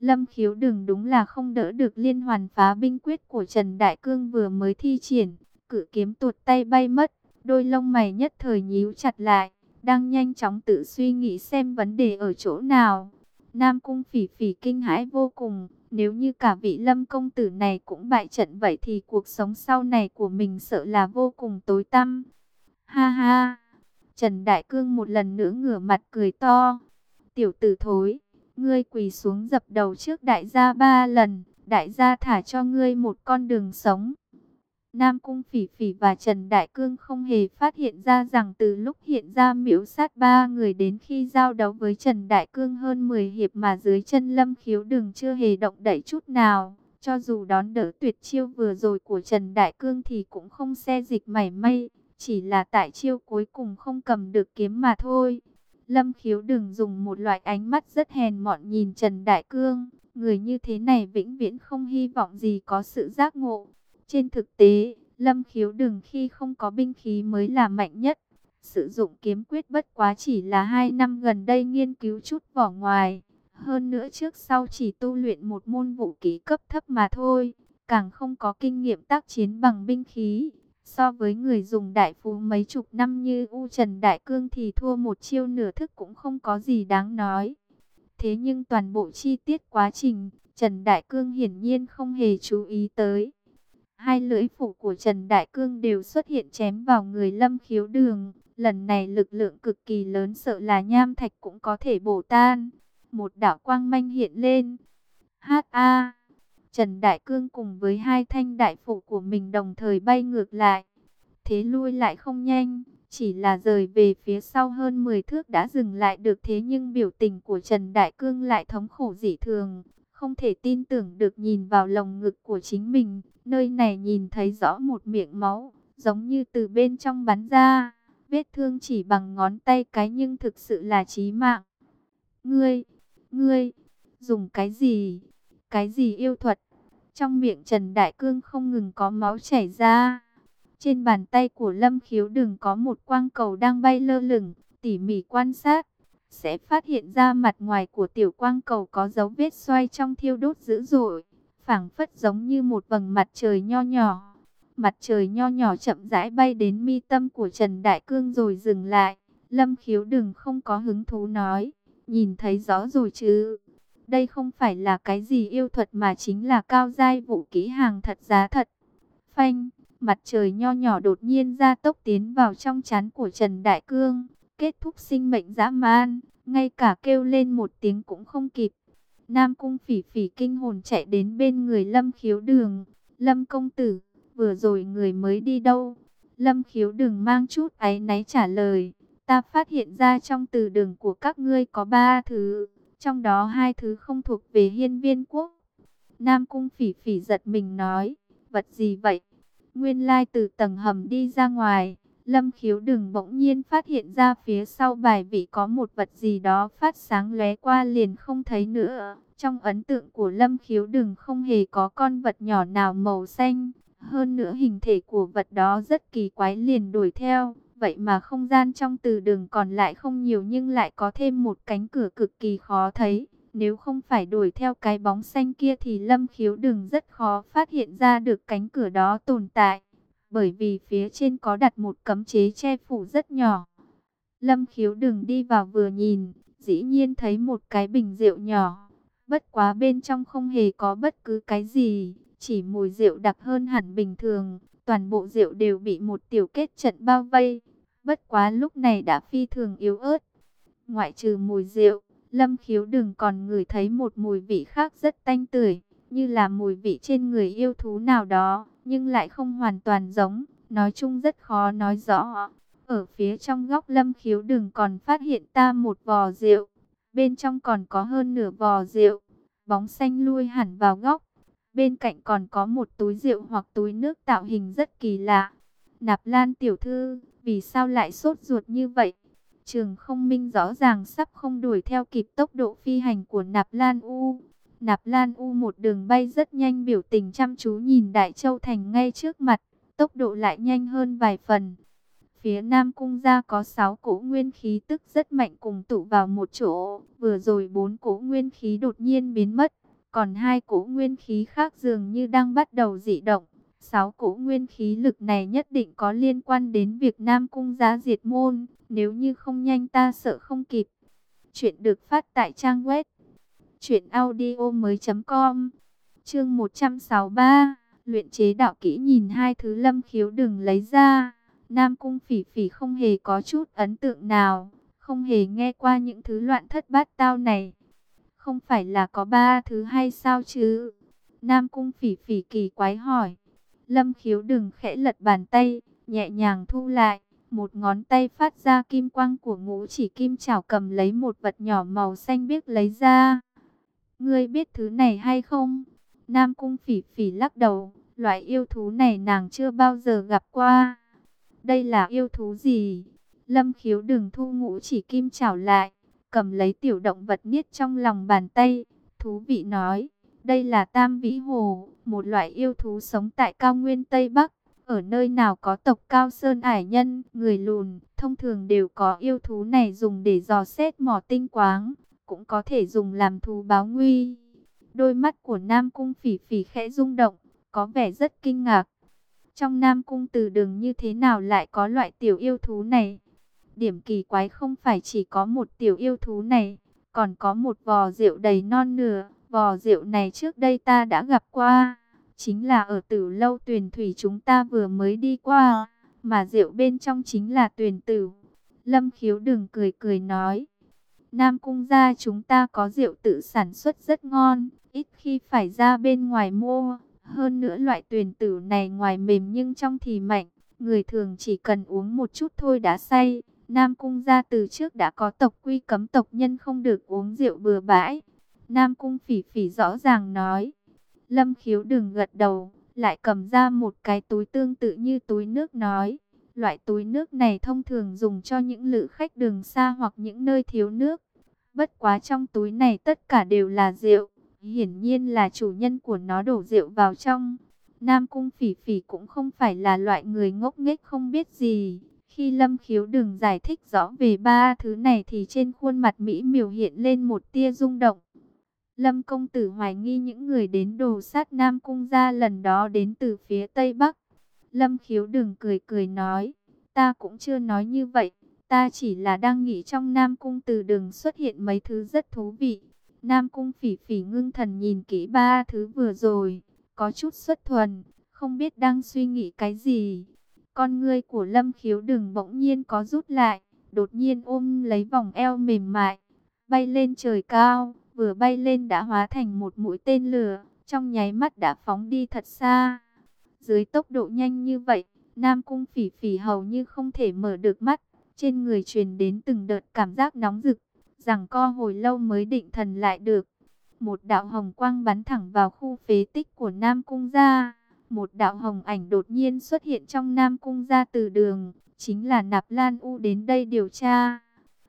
Lâm khiếu đừng đúng là không đỡ được liên hoàn phá binh quyết của Trần Đại Cương vừa mới thi triển. Cự kiếm tuột tay bay mất, đôi lông mày nhất thời nhíu chặt lại, đang nhanh chóng tự suy nghĩ xem vấn đề ở chỗ nào. Nam Cung phỉ phỉ kinh hãi vô cùng, nếu như cả vị lâm công tử này cũng bại trận vậy thì cuộc sống sau này của mình sợ là vô cùng tối tăm. Ha ha! Trần Đại Cương một lần nữa ngửa mặt cười to. Tiểu tử thối, ngươi quỳ xuống dập đầu trước đại gia ba lần, đại gia thả cho ngươi một con đường sống. Nam Cung Phỉ Phỉ và Trần Đại Cương không hề phát hiện ra rằng từ lúc hiện ra miễu sát ba người đến khi giao đấu với Trần Đại Cương hơn 10 hiệp mà dưới chân lâm khiếu đường chưa hề động đẩy chút nào. Cho dù đón đỡ tuyệt chiêu vừa rồi của Trần Đại Cương thì cũng không xe dịch mảy may, chỉ là tại chiêu cuối cùng không cầm được kiếm mà thôi. Lâm khiếu đừng dùng một loại ánh mắt rất hèn mọn nhìn Trần Đại Cương, người như thế này vĩnh viễn không hy vọng gì có sự giác ngộ. Trên thực tế, Lâm Khiếu đừng khi không có binh khí mới là mạnh nhất. Sử dụng kiếm quyết bất quá chỉ là hai năm gần đây nghiên cứu chút vỏ ngoài. Hơn nữa trước sau chỉ tu luyện một môn vũ khí cấp thấp mà thôi. Càng không có kinh nghiệm tác chiến bằng binh khí. So với người dùng đại phú mấy chục năm như U Trần Đại Cương thì thua một chiêu nửa thức cũng không có gì đáng nói. Thế nhưng toàn bộ chi tiết quá trình, Trần Đại Cương hiển nhiên không hề chú ý tới. Hai lưỡi phủ của Trần Đại Cương đều xuất hiện chém vào người lâm khiếu đường. Lần này lực lượng cực kỳ lớn sợ là nham thạch cũng có thể bổ tan. Một đạo quang manh hiện lên. H.A. Trần Đại Cương cùng với hai thanh đại phủ của mình đồng thời bay ngược lại. Thế lui lại không nhanh, chỉ là rời về phía sau hơn 10 thước đã dừng lại được thế nhưng biểu tình của Trần Đại Cương lại thống khổ dị thường không thể tin tưởng được nhìn vào lồng ngực của chính mình, nơi này nhìn thấy rõ một miệng máu, giống như từ bên trong bắn ra, vết thương chỉ bằng ngón tay cái nhưng thực sự là chí mạng. Ngươi, ngươi, dùng cái gì, cái gì yêu thuật? Trong miệng Trần Đại Cương không ngừng có máu chảy ra. Trên bàn tay của Lâm Khiếu đừng có một quang cầu đang bay lơ lửng, tỉ mỉ quan sát sẽ phát hiện ra mặt ngoài của tiểu quang cầu có dấu vết xoay trong thiêu đốt dữ dội, phảng phất giống như một vầng mặt trời nho nhỏ. Mặt trời nho nhỏ chậm rãi bay đến mi tâm của Trần Đại Cương rồi dừng lại. Lâm khiếu đừng không có hứng thú nói, nhìn thấy rõ rồi chứ. Đây không phải là cái gì yêu thuật mà chính là cao giai vũ kỹ hàng thật giá thật. Phanh, mặt trời nho nhỏ đột nhiên ra tốc tiến vào trong chán của Trần Đại Cương kết thúc sinh mệnh dã man, ngay cả kêu lên một tiếng cũng không kịp. Nam cung phỉ phỉ kinh hồn chạy đến bên người lâm khiếu đường. Lâm công tử, vừa rồi người mới đi đâu? Lâm khiếu đường mang chút áy náy trả lời. Ta phát hiện ra trong từ đường của các ngươi có ba thứ, trong đó hai thứ không thuộc về hiên viên quốc. Nam cung phỉ phỉ giật mình nói, vật gì vậy? Nguyên lai từ tầng hầm đi ra ngoài, Lâm khiếu đừng bỗng nhiên phát hiện ra phía sau bài vị có một vật gì đó phát sáng lóe qua liền không thấy nữa. Trong ấn tượng của Lâm Khiếu đừng không hề có con vật nhỏ nào màu xanh. Hơn nữa hình thể của vật đó rất kỳ quái liền đuổi theo. Vậy mà không gian trong từ đường còn lại không nhiều nhưng lại có thêm một cánh cửa cực kỳ khó thấy. Nếu không phải đuổi theo cái bóng xanh kia thì Lâm Khiếu đường rất khó phát hiện ra được cánh cửa đó tồn tại. Bởi vì phía trên có đặt một cấm chế che phủ rất nhỏ. Lâm Khiếu đường đi vào vừa nhìn, dĩ nhiên thấy một cái bình rượu nhỏ. Bất quá bên trong không hề có bất cứ cái gì, chỉ mùi rượu đặc hơn hẳn bình thường. Toàn bộ rượu đều bị một tiểu kết trận bao vây. Bất quá lúc này đã phi thường yếu ớt. Ngoại trừ mùi rượu, Lâm khiếu đừng còn ngửi thấy một mùi vị khác rất tanh tưởi, như là mùi vị trên người yêu thú nào đó, nhưng lại không hoàn toàn giống, nói chung rất khó nói rõ. Ở phía trong góc lâm khiếu đừng còn phát hiện ta một vò rượu, bên trong còn có hơn nửa vò rượu, bóng xanh lui hẳn vào góc. Bên cạnh còn có một túi rượu hoặc túi nước tạo hình rất kỳ lạ. Nạp Lan tiểu thư, vì sao lại sốt ruột như vậy? Trường không minh rõ ràng sắp không đuổi theo kịp tốc độ phi hành của Nạp Lan U. Nạp Lan U một đường bay rất nhanh biểu tình chăm chú nhìn Đại Châu Thành ngay trước mặt, tốc độ lại nhanh hơn vài phần. Phía Nam Cung gia có 6 cỗ nguyên khí tức rất mạnh cùng tụ vào một chỗ, vừa rồi bốn cỗ nguyên khí đột nhiên biến mất, còn hai cỗ nguyên khí khác dường như đang bắt đầu dị động. Sáu cỗ nguyên khí lực này nhất định có liên quan đến việc Nam Cung giá diệt môn, nếu như không nhanh ta sợ không kịp. Chuyện được phát tại trang web truyệnaudiomoi.com. Chương 163, luyện chế đạo kỹ nhìn hai thứ Lâm Khiếu đừng lấy ra. Nam Cung Phỉ Phỉ không hề có chút ấn tượng nào, không hề nghe qua những thứ loạn thất bát tao này. Không phải là có ba thứ hay sao chứ? Nam Cung Phỉ Phỉ kỳ quái hỏi. Lâm khiếu đừng khẽ lật bàn tay, nhẹ nhàng thu lại. Một ngón tay phát ra kim quang của ngũ chỉ kim chảo cầm lấy một vật nhỏ màu xanh biếc lấy ra. Ngươi biết thứ này hay không? Nam cung phỉ phỉ lắc đầu, loại yêu thú này nàng chưa bao giờ gặp qua. Đây là yêu thú gì? Lâm khiếu đừng thu ngũ chỉ kim chảo lại, cầm lấy tiểu động vật niết trong lòng bàn tay, thú vị nói. Đây là tam vĩ hồ, một loại yêu thú sống tại cao nguyên Tây Bắc. Ở nơi nào có tộc cao sơn ải nhân, người lùn, thông thường đều có yêu thú này dùng để dò xét mỏ tinh quáng, cũng có thể dùng làm thú báo nguy. Đôi mắt của Nam Cung phỉ phỉ khẽ rung động, có vẻ rất kinh ngạc. Trong Nam Cung từ đường như thế nào lại có loại tiểu yêu thú này? Điểm kỳ quái không phải chỉ có một tiểu yêu thú này, còn có một vò rượu đầy non nửa. Vò rượu này trước đây ta đã gặp qua, chính là ở tử lâu tuyền thủy chúng ta vừa mới đi qua, mà rượu bên trong chính là tuyền tử. Lâm khiếu đừng cười cười nói, Nam cung gia chúng ta có rượu tự sản xuất rất ngon, ít khi phải ra bên ngoài mua. Hơn nữa loại tuyền tử này ngoài mềm nhưng trong thì mạnh, người thường chỉ cần uống một chút thôi đã say. Nam cung gia từ trước đã có tộc quy cấm tộc nhân không được uống rượu bừa bãi, Nam Cung Phỉ Phỉ rõ ràng nói. Lâm khiếu đừng gật đầu, lại cầm ra một cái túi tương tự như túi nước nói. Loại túi nước này thông thường dùng cho những lữ khách đường xa hoặc những nơi thiếu nước. Bất quá trong túi này tất cả đều là rượu. Hiển nhiên là chủ nhân của nó đổ rượu vào trong. Nam Cung Phỉ Phỉ cũng không phải là loại người ngốc nghếch không biết gì. Khi Lâm Khiếu đừng giải thích rõ về ba thứ này thì trên khuôn mặt Mỹ miều hiện lên một tia rung động. Lâm công tử hoài nghi những người đến đồ sát Nam Cung ra lần đó đến từ phía Tây Bắc. Lâm khiếu đừng cười cười nói, ta cũng chưa nói như vậy, ta chỉ là đang nghĩ trong Nam Cung từ đường xuất hiện mấy thứ rất thú vị. Nam Cung phỉ phỉ ngưng thần nhìn kỹ ba thứ vừa rồi, có chút xuất thuần, không biết đang suy nghĩ cái gì. Con ngươi của Lâm khiếu đừng bỗng nhiên có rút lại, đột nhiên ôm lấy vòng eo mềm mại, bay lên trời cao vừa bay lên đã hóa thành một mũi tên lửa, trong nháy mắt đã phóng đi thật xa. Dưới tốc độ nhanh như vậy, Nam Cung phỉ phỉ hầu như không thể mở được mắt, trên người truyền đến từng đợt cảm giác nóng rực, rằng co hồi lâu mới định thần lại được. Một đạo hồng quang bắn thẳng vào khu phế tích của Nam Cung gia. Một đạo hồng ảnh đột nhiên xuất hiện trong Nam Cung gia từ đường, chính là Nạp Lan U đến đây điều tra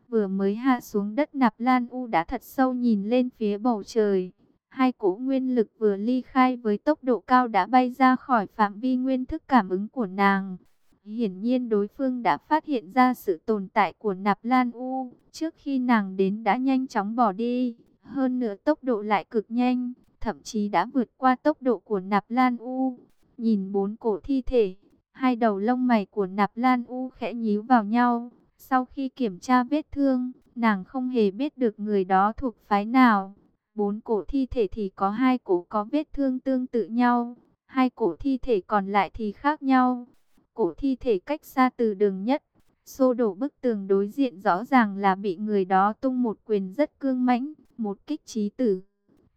vừa mới hạ xuống đất nạp lan u đã thật sâu nhìn lên phía bầu trời, Hai cỗ nguyên lực vừa ly khai với tốc độ cao đã bay ra khỏi phạm vi nguyên thức cảm ứng của nàng. Hiển nhiên đối phương đã phát hiện ra sự tồn tại của Nạp Lan U, trước khi nàng đến đã nhanh chóng bỏ đi, hơn nữa tốc độ lại cực nhanh, thậm chí đã vượt qua tốc độ của Nạp Lan U. Nhìn bốn cổ thi thể, hai đầu lông mày của Nạp Lan U khẽ nhíu vào nhau, sau khi kiểm tra vết thương, nàng không hề biết được người đó thuộc phái nào. Bốn cổ thi thể thì có hai cổ có vết thương tương tự nhau, hai cổ thi thể còn lại thì khác nhau. Cổ thi thể cách xa từ đường nhất, xô đổ bức tường đối diện rõ ràng là bị người đó tung một quyền rất cương mãnh, một kích trí tử.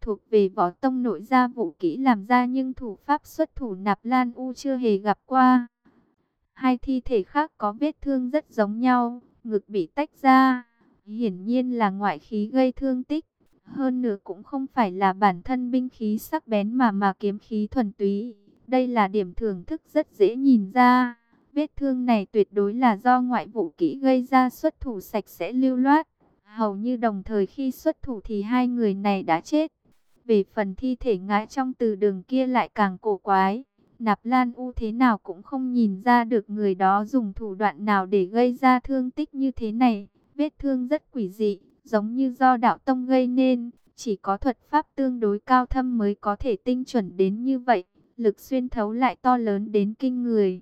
Thuộc về võ tông nội gia vũ kỹ làm ra nhưng thủ pháp xuất thủ nạp lan u chưa hề gặp qua. Hai thi thể khác có vết thương rất giống nhau, ngực bị tách ra, hiển nhiên là ngoại khí gây thương tích. Hơn nữa cũng không phải là bản thân binh khí sắc bén mà mà kiếm khí thuần túy. Đây là điểm thưởng thức rất dễ nhìn ra. Vết thương này tuyệt đối là do ngoại vụ kỹ gây ra xuất thủ sạch sẽ lưu loát. Hầu như đồng thời khi xuất thủ thì hai người này đã chết. Về phần thi thể ngã trong từ đường kia lại càng cổ quái. Nạp Lan U thế nào cũng không nhìn ra được người đó dùng thủ đoạn nào để gây ra thương tích như thế này. Vết thương rất quỷ dị, giống như do đạo tông gây nên. Chỉ có thuật pháp tương đối cao thâm mới có thể tinh chuẩn đến như vậy. Lực xuyên thấu lại to lớn đến kinh người.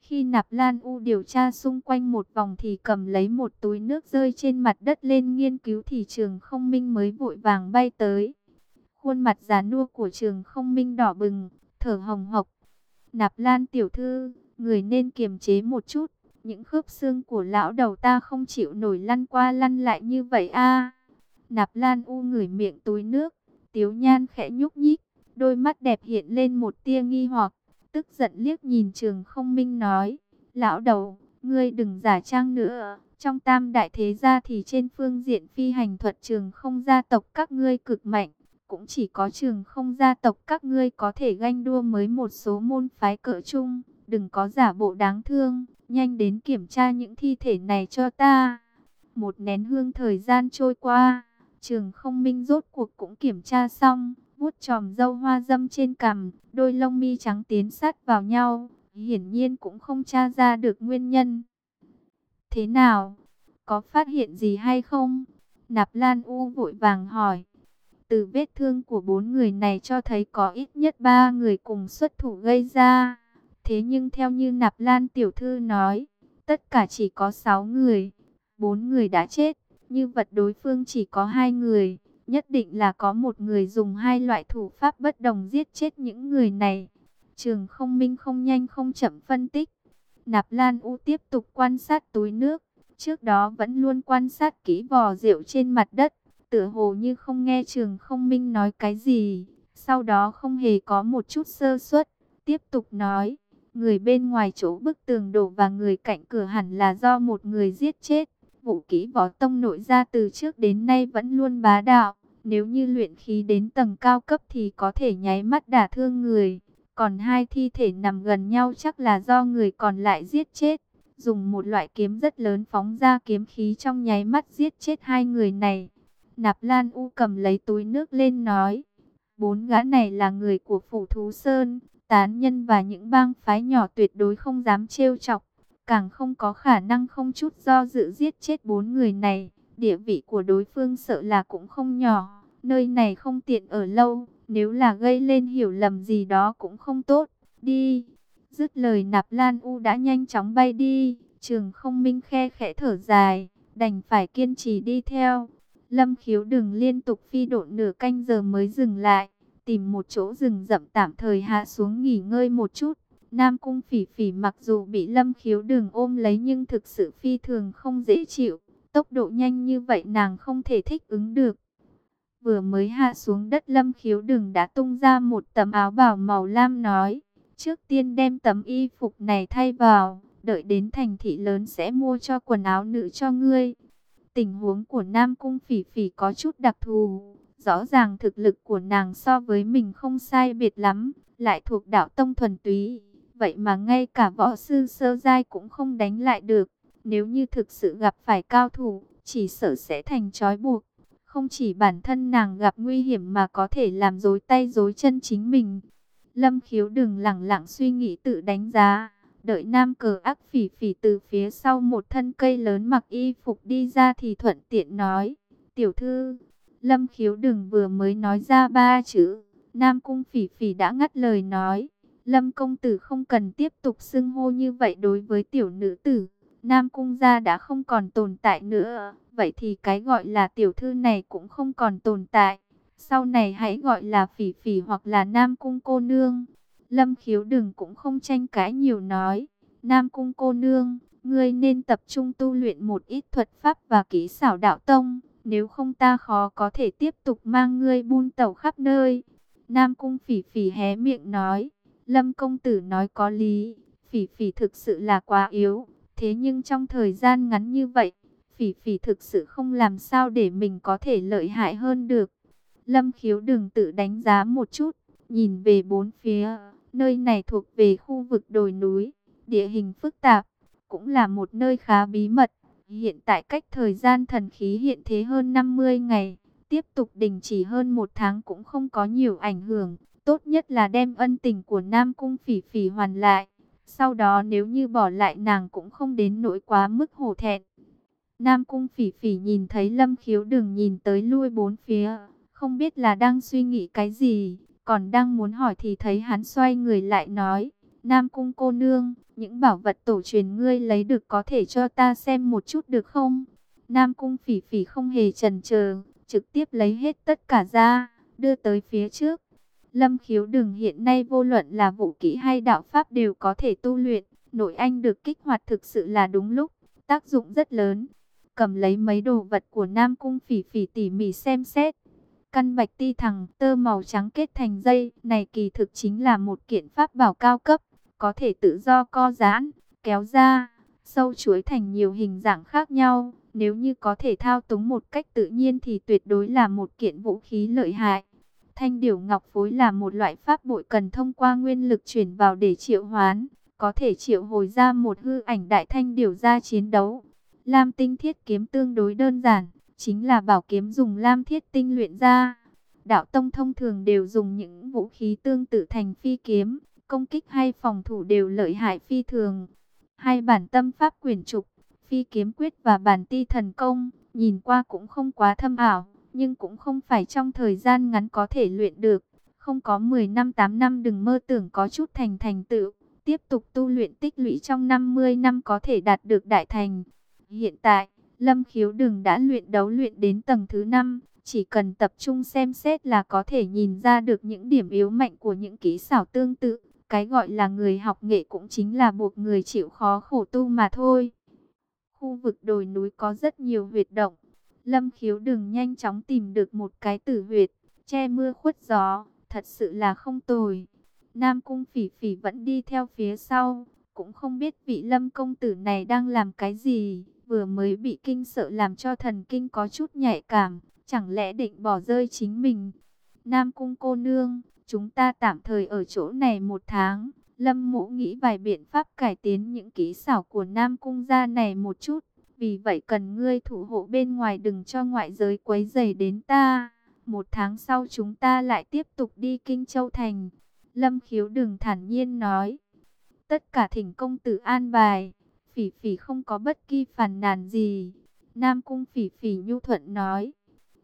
Khi Nạp Lan U điều tra xung quanh một vòng thì cầm lấy một túi nước rơi trên mặt đất lên nghiên cứu thì trường không minh mới vội vàng bay tới. Khuôn mặt già nua của trường không minh đỏ bừng, thở hồng hộc. Nạp Lan tiểu thư, người nên kiềm chế một chút. Những khớp xương của lão đầu ta không chịu nổi lăn qua lăn lại như vậy a. Nạp Lan U ngửi miệng túi nước, Tiếu Nhan khẽ nhúc nhích, đôi mắt đẹp hiện lên một tia nghi hoặc, tức giận liếc nhìn Trường Không Minh nói: "Lão đầu, ngươi đừng giả trang nữa, trong Tam đại thế gia thì trên phương diện phi hành thuật Trường Không gia tộc các ngươi cực mạnh, cũng chỉ có Trường Không gia tộc các ngươi có thể ganh đua mới một số môn phái cỡ chung, đừng có giả bộ đáng thương." nhanh đến kiểm tra những thi thể này cho ta. Một nén hương thời gian trôi qua, trường không minh rốt cuộc cũng kiểm tra xong, vuốt tròm dâu hoa dâm trên cằm, đôi lông mi trắng tiến sát vào nhau, hiển nhiên cũng không tra ra được nguyên nhân. Thế nào? Có phát hiện gì hay không? Nạp Lan U vội vàng hỏi. Từ vết thương của bốn người này cho thấy có ít nhất ba người cùng xuất thủ gây ra. Thế nhưng theo như Nạp Lan tiểu thư nói, tất cả chỉ có sáu người, bốn người đã chết, như vật đối phương chỉ có hai người, nhất định là có một người dùng hai loại thủ pháp bất đồng giết chết những người này. Trường không minh không nhanh không chậm phân tích. Nạp Lan U tiếp tục quan sát túi nước, trước đó vẫn luôn quan sát kỹ vò rượu trên mặt đất, tựa hồ như không nghe trường không minh nói cái gì, sau đó không hề có một chút sơ suất, tiếp tục nói. Người bên ngoài chỗ bức tường đổ và người cạnh cửa hẳn là do một người giết chết. Vũ kỹ võ tông nội ra từ trước đến nay vẫn luôn bá đạo. Nếu như luyện khí đến tầng cao cấp thì có thể nháy mắt đả thương người. Còn hai thi thể nằm gần nhau chắc là do người còn lại giết chết. Dùng một loại kiếm rất lớn phóng ra kiếm khí trong nháy mắt giết chết hai người này. Nạp Lan U cầm lấy túi nước lên nói. Bốn gã này là người của Phủ Thú Sơn tán nhân và những bang phái nhỏ tuyệt đối không dám trêu chọc, càng không có khả năng không chút do dự giết chết bốn người này. Địa vị của đối phương sợ là cũng không nhỏ, nơi này không tiện ở lâu, nếu là gây lên hiểu lầm gì đó cũng không tốt. Đi! Dứt lời nạp lan u đã nhanh chóng bay đi, trường không minh khe khẽ thở dài, đành phải kiên trì đi theo. Lâm khiếu đừng liên tục phi độn nửa canh giờ mới dừng lại tìm một chỗ rừng rậm tạm thời hạ xuống nghỉ ngơi một chút. Nam Cung Phỉ Phỉ mặc dù bị Lâm Khiếu Đường ôm lấy nhưng thực sự phi thường không dễ chịu. Tốc độ nhanh như vậy nàng không thể thích ứng được. Vừa mới hạ xuống đất Lâm Khiếu Đường đã tung ra một tấm áo bào màu lam nói. Trước tiên đem tấm y phục này thay vào, đợi đến thành thị lớn sẽ mua cho quần áo nữ cho ngươi. Tình huống của Nam Cung Phỉ Phỉ có chút đặc thù Rõ ràng thực lực của nàng so với mình không sai biệt lắm, lại thuộc đạo tông thuần túy. Vậy mà ngay cả võ sư sơ giai cũng không đánh lại được. Nếu như thực sự gặp phải cao thủ, chỉ sợ sẽ thành trói buộc. Không chỉ bản thân nàng gặp nguy hiểm mà có thể làm dối tay dối chân chính mình. Lâm khiếu đừng lặng lặng suy nghĩ tự đánh giá. Đợi nam cờ ác phỉ phỉ từ phía sau một thân cây lớn mặc y phục đi ra thì thuận tiện nói. Tiểu thư, lâm khiếu đừng vừa mới nói ra ba chữ. Nam cung phỉ phỉ đã ngắt lời nói. Lâm công tử không cần tiếp tục xưng hô như vậy đối với tiểu nữ tử. Nam cung gia đã không còn tồn tại nữa. Vậy thì cái gọi là tiểu thư này cũng không còn tồn tại. Sau này hãy gọi là phỉ phỉ hoặc là Nam cung cô nương. Lâm khiếu đừng cũng không tranh cãi nhiều nói. Nam cung cô nương, ngươi nên tập trung tu luyện một ít thuật pháp và kỹ xảo đạo tông. Nếu không ta khó có thể tiếp tục mang ngươi buôn tàu khắp nơi. Nam cung phỉ phỉ hé miệng nói. Lâm công tử nói có lý. Phỉ phỉ thực sự là quá yếu. Thế nhưng trong thời gian ngắn như vậy, phỉ phỉ thực sự không làm sao để mình có thể lợi hại hơn được. Lâm khiếu đừng tự đánh giá một chút, nhìn về bốn phía, nơi này thuộc về khu vực đồi núi, địa hình phức tạp, cũng là một nơi khá bí mật. Hiện tại cách thời gian thần khí hiện thế hơn 50 ngày, tiếp tục đình chỉ hơn một tháng cũng không có nhiều ảnh hưởng. Tốt nhất là đem ân tình của Nam Cung Phỉ Phỉ hoàn lại. Sau đó nếu như bỏ lại nàng cũng không đến nỗi quá mức hổ thẹn. Nam Cung Phỉ Phỉ nhìn thấy Lâm Khiếu đừng nhìn tới lui bốn phía, không biết là đang suy nghĩ cái gì, còn đang muốn hỏi thì thấy hắn xoay người lại nói, Nam Cung cô nương, những bảo vật tổ truyền ngươi lấy được có thể cho ta xem một chút được không? Nam Cung Phỉ Phỉ không hề chần chờ, trực tiếp lấy hết tất cả ra, đưa tới phía trước. Lâm khiếu đừng hiện nay vô luận là vũ kỹ hay đạo pháp đều có thể tu luyện, nội anh được kích hoạt thực sự là đúng lúc, tác dụng rất lớn. Cầm lấy mấy đồ vật của Nam Cung phỉ phỉ tỉ mỉ xem xét. Căn bạch ti thẳng tơ màu trắng kết thành dây này kỳ thực chính là một kiện pháp bảo cao cấp, có thể tự do co giãn, kéo ra, sâu chuối thành nhiều hình dạng khác nhau. Nếu như có thể thao túng một cách tự nhiên thì tuyệt đối là một kiện vũ khí lợi hại. Thanh điểu ngọc phối là một loại pháp bội cần thông qua nguyên lực chuyển vào để triệu hoán, có thể triệu hồi ra một hư ảnh đại thanh điểu ra chiến đấu. Lam tinh thiết kiếm tương đối đơn giản, chính là bảo kiếm dùng lam thiết tinh luyện ra. Đạo tông thông thường đều dùng những vũ khí tương tự thành phi kiếm, công kích hay phòng thủ đều lợi hại phi thường. Hai bản tâm pháp quyển trục, phi kiếm quyết và bản ti thần công, nhìn qua cũng không quá thâm ảo nhưng cũng không phải trong thời gian ngắn có thể luyện được. Không có 10 năm 8 năm đừng mơ tưởng có chút thành thành tựu, tiếp tục tu luyện tích lũy trong 50 năm có thể đạt được đại thành. Hiện tại, Lâm Khiếu Đừng đã luyện đấu luyện đến tầng thứ 5, chỉ cần tập trung xem xét là có thể nhìn ra được những điểm yếu mạnh của những kỹ xảo tương tự. Cái gọi là người học nghệ cũng chính là buộc người chịu khó khổ tu mà thôi. Khu vực đồi núi có rất nhiều huyệt động, Lâm khiếu đừng nhanh chóng tìm được một cái tử huyệt, che mưa khuất gió, thật sự là không tồi. Nam cung phỉ phỉ vẫn đi theo phía sau, cũng không biết vị lâm công tử này đang làm cái gì, vừa mới bị kinh sợ làm cho thần kinh có chút nhạy cảm, chẳng lẽ định bỏ rơi chính mình. Nam cung cô nương, chúng ta tạm thời ở chỗ này một tháng, lâm mũ nghĩ vài biện pháp cải tiến những kỹ xảo của Nam cung gia này một chút. Vì vậy cần ngươi thủ hộ bên ngoài đừng cho ngoại giới quấy rầy đến ta. Một tháng sau chúng ta lại tiếp tục đi Kinh Châu Thành. Lâm khiếu đừng thản nhiên nói. Tất cả thỉnh công tử an bài. Phỉ phỉ không có bất kỳ phản nàn gì. Nam cung phỉ phỉ nhu thuận nói.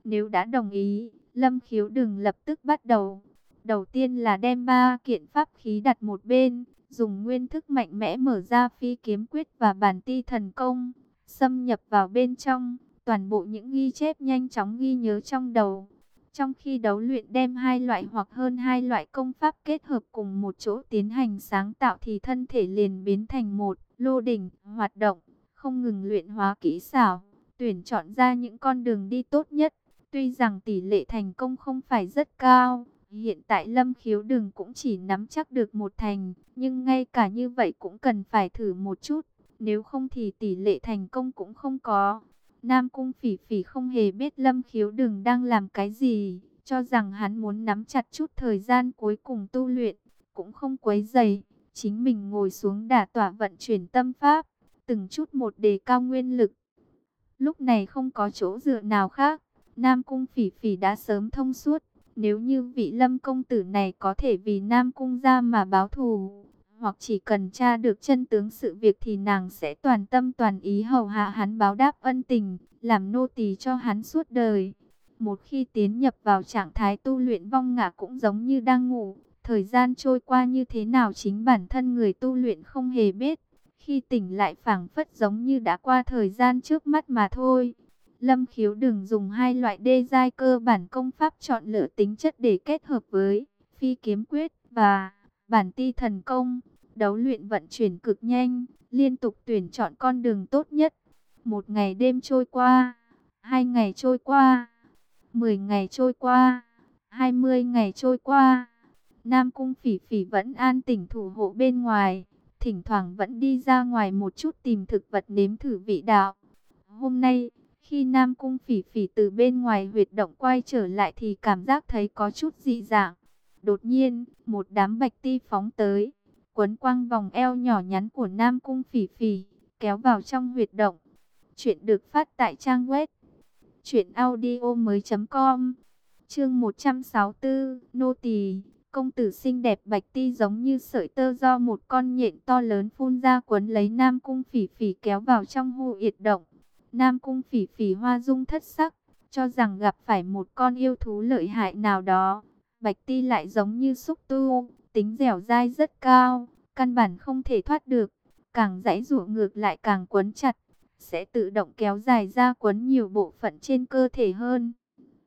Nếu đã đồng ý, Lâm khiếu đừng lập tức bắt đầu. Đầu tiên là đem ba kiện pháp khí đặt một bên, dùng nguyên thức mạnh mẽ mở ra phi kiếm quyết và bản ti thần công xâm nhập vào bên trong, toàn bộ những ghi chép nhanh chóng ghi nhớ trong đầu. Trong khi đấu luyện đem hai loại hoặc hơn hai loại công pháp kết hợp cùng một chỗ tiến hành sáng tạo thì thân thể liền biến thành một lô đỉnh hoạt động, không ngừng luyện hóa kỹ xảo, tuyển chọn ra những con đường đi tốt nhất. Tuy rằng tỷ lệ thành công không phải rất cao, hiện tại lâm khiếu đường cũng chỉ nắm chắc được một thành, nhưng ngay cả như vậy cũng cần phải thử một chút. Nếu không thì tỷ lệ thành công cũng không có. Nam Cung Phỉ Phỉ không hề biết Lâm Khiếu Đường đang làm cái gì, cho rằng hắn muốn nắm chặt chút thời gian cuối cùng tu luyện, cũng không quấy dày, chính mình ngồi xuống đả tỏa vận chuyển tâm pháp, từng chút một đề cao nguyên lực. Lúc này không có chỗ dựa nào khác, Nam Cung Phỉ Phỉ đã sớm thông suốt. Nếu như vị lâm công tử này có thể vì Nam Cung ra mà báo thù, hoặc chỉ cần tra được chân tướng sự việc thì nàng sẽ toàn tâm toàn ý hầu hạ hắn báo đáp ân tình, làm nô tỳ cho hắn suốt đời. Một khi tiến nhập vào trạng thái tu luyện vong ngã cũng giống như đang ngủ, thời gian trôi qua như thế nào chính bản thân người tu luyện không hề biết. Khi tỉnh lại phảng phất giống như đã qua thời gian trước mắt mà thôi. Lâm khiếu đừng dùng hai loại đê giai cơ bản công pháp chọn lựa tính chất để kết hợp với phi kiếm quyết và bản ti thần công. Đấu luyện vận chuyển cực nhanh, liên tục tuyển chọn con đường tốt nhất. Một ngày đêm trôi qua, hai ngày trôi qua, mười ngày trôi qua, hai mươi ngày trôi qua. Nam Cung Phỉ Phỉ vẫn an tỉnh thủ hộ bên ngoài, thỉnh thoảng vẫn đi ra ngoài một chút tìm thực vật nếm thử vị đạo. Hôm nay, khi Nam Cung Phỉ Phỉ từ bên ngoài huyệt động quay trở lại thì cảm giác thấy có chút dị dạng. Đột nhiên, một đám bạch ti phóng tới, quấn quăng vòng eo nhỏ nhắn của Nam Cung Phỉ Phỉ, kéo vào trong huyệt động. Chuyện được phát tại trang web truyệnaudiomoi.com. Chương 164, nô tỳ, công tử xinh đẹp bạch ti giống như sợi tơ do một con nhện to lớn phun ra quấn lấy Nam Cung Phỉ Phỉ kéo vào trong hồ yệt động. Nam Cung Phỉ Phỉ hoa dung thất sắc, cho rằng gặp phải một con yêu thú lợi hại nào đó. Bạch ti lại giống như xúc tu, tính dẻo dai rất cao, căn bản không thể thoát được, càng giãy rủ ngược lại càng quấn chặt, sẽ tự động kéo dài ra quấn nhiều bộ phận trên cơ thể hơn.